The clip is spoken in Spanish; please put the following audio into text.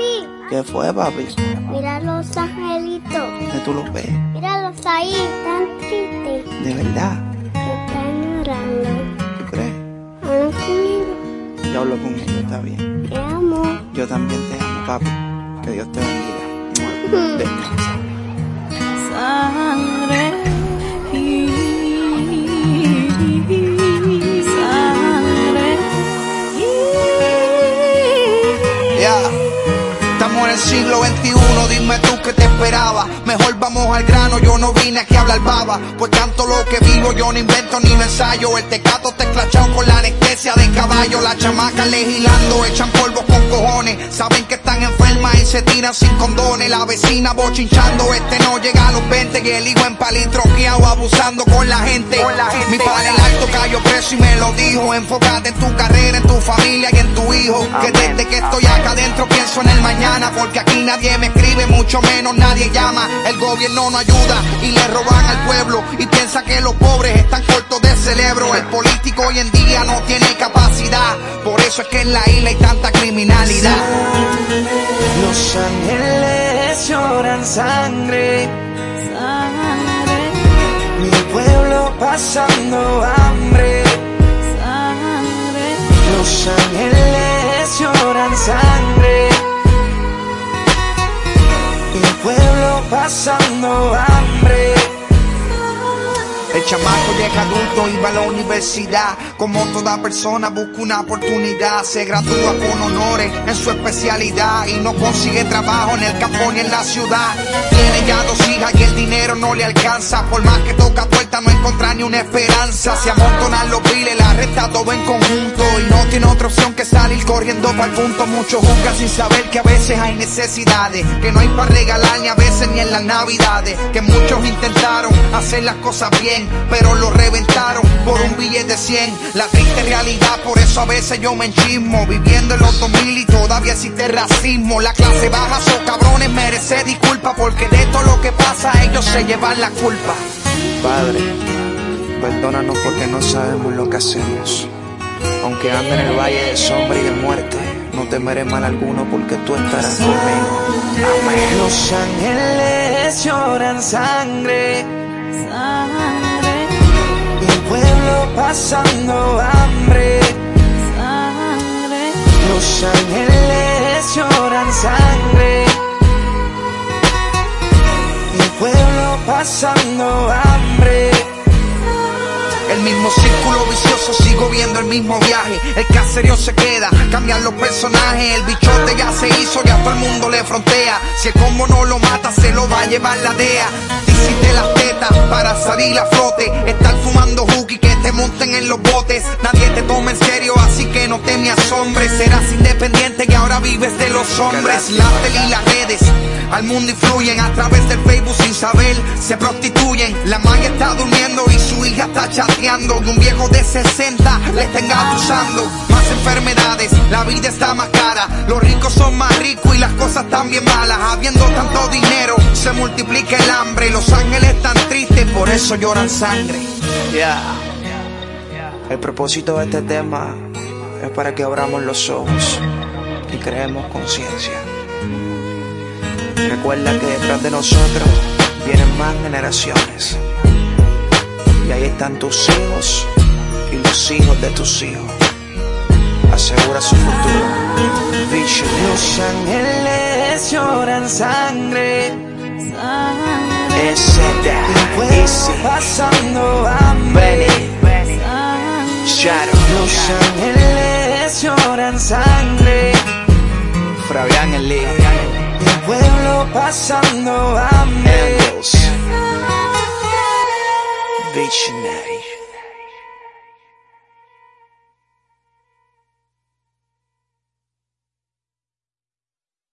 Papi, ¿Qué fue, papi? mira los angelitos. ¿Que tú los ves? Míralos ahí, tan tristes. ¿De verdad? Que están llorando. ¿Tú crees? Hablan conmigo. Yo hablo con ellos, está bien. Te amo. Yo también te amo, papi. Que Dios te bendiga. Descansa. Esperaba. Mejor vamos al grano, yo no vine aquí a hablar baba. Pues tanto lo que vivo, yo no invento ni me ensayo. El tecato te esclachado con la anestesia de caballo. Las chamacas legislando, echan polvo con cojones. Saben que están enfermas y se tiran sin condones. La vecina bochinchando, este no llega a los 20. Y el hijo en palitroqueado, abusando con la gente. Mi padre el alto cayó preso y me lo dijo. Enfócate en tu carrera, en tu familia y en tu hijo. Que desde que estoy adentro pienso en el mañana. Porque aquí nadie me escribe, mucho menos nadie llama. El gobierno no ayuda y le roban al pueblo. Y piensa que los pobres están cortos de cerebro. El político hoy en día no tiene capacidad. Por eso es que en la isla hay tanta criminalidad. Los ángeles lloran sangre, sangre mi pueblo pasando hambre. sangre Los ángeles lloran sangre, pasando hambre. El chamaco llega adulto y va a la universidad. Como toda persona busca una oportunidad. Se gradúa con honores en su especialidad y no consigue trabajo en el campo ni en la ciudad. Tiene ya dos hijas y dinero no le alcanza. Por más que toca puerta no encuentra ni una esperanza. Se amontonan los biles, la renta todo en conjunto. Y no tiene otra opción que salir corriendo para el punto. Muchos juzgan sin saber que a veces hay necesidades. Que no hay para regalar ni a veces ni en las navidades. Que muchos intentaron hacer las cosas bien, pero lo reventaron por un billete de 100. La triste realidad, por eso a veces yo me enchismo. Viviendo en los 2000 y todavía existe racismo. La clase baja, son cabrones, merece disculpa. Porque de todo lo que pasa, ellos se llevan la culpa. Padre, perdónanos porque no sabemos lo que hacemos. Aunque ande en el valle de sombra y de muerte, no temeré mal alguno porque tú estarás conmigo. Amén. Los ángeles lloran sangre, sangre mi pueblo pasando hambre. Pasando hambre. El mismo círculo vicioso, sigo viendo el mismo viaje. El caserío se queda, cambian los personajes. El bichote ya se hizo, ya todo el mundo le frontea. Si el combo no lo mata, se lo va a llevar la DEA. Hiciste las tetas para salir a flote. Estar fumando hooky que te monten en los botes. Nadie te toma en serio, así que no te me asombres. Serás independiente que ahora vives de los hombres. La tele y las redes al mundo influyen a través del Facebook sin saber. Se prostituyen. La madre está durmiendo y su hija está chateando. Y un viejo de 60 le está engatusando. Más enfermedades, la vida está más cara. Los ricos son más ricos y las cosas están bien malas. Habiendo tanto dinero, se multiplica el hambre. Los ángeles están tristes, por eso lloran sangre. Ya. El propósito de este tema es para que abramos los ojos y creemos conciencia. Recuerda que detrás de nosotros vienen más generaciones. Y ahí están tus hijos y los hijos de tus hijos. Asegura su futuro. Vision. Los ángeles lloran sangre. sangre Ese da, easy, pasando hambre. Benny, Shadow, Los ángeles lloran sangre. Fabián el Lee, pueblo pasando hambre. Angels, Visionary.